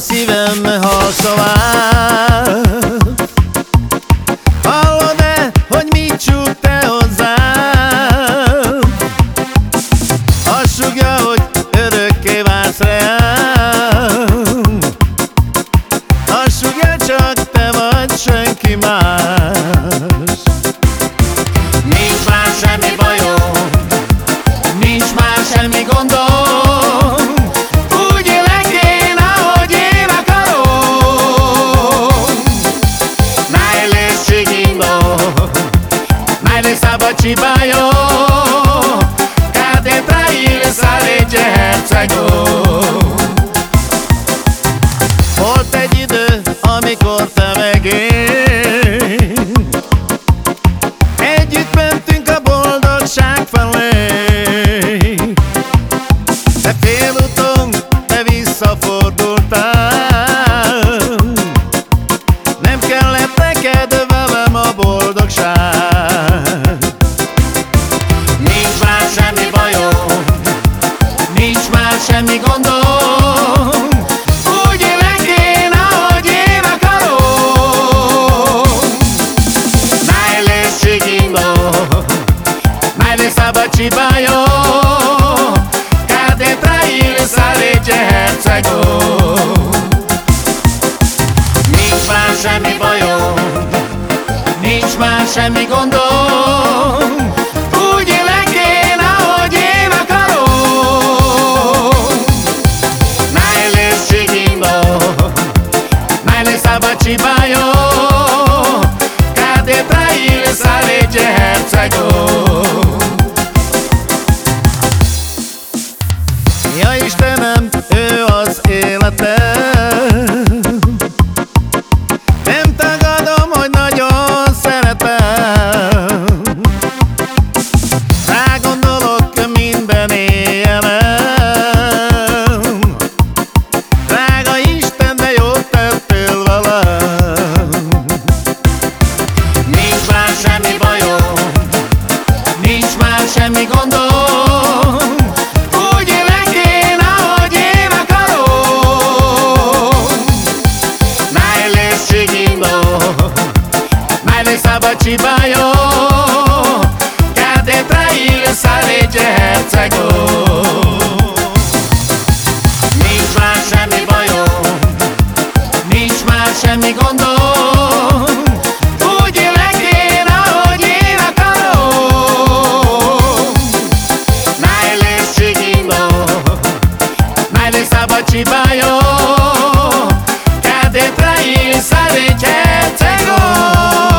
szívem halszavát. Hallod-e, hogy mit csúg te hozzám? Azt sugja, hogy örökké vársz rám. Azt sugja, csak te vagy senki más. Nincs már semmi bajom Nincs már semmi gondom szárégye hercegom Volt egy idő, amikor te meg én. Együtt mentünk a boldogság felé. De félúton te visszafordultál. Nem kellett neked semmi gondom. Úgy élek én, ahogy én akarom. Najle seguindo Najle szabadsi bajo Kade trail szárégye hercegom Nincs már semmi bajom Nincs már semmi gondom rappelle csibája, Kádétre ír szállítja hercegó. Nincs már semmi bajom, nincs már semmi gondom, Úgy élek én, ahogy én akarom. Najlepszigino, najlepszabba csibája, Kádétre ír szállítja hercegó.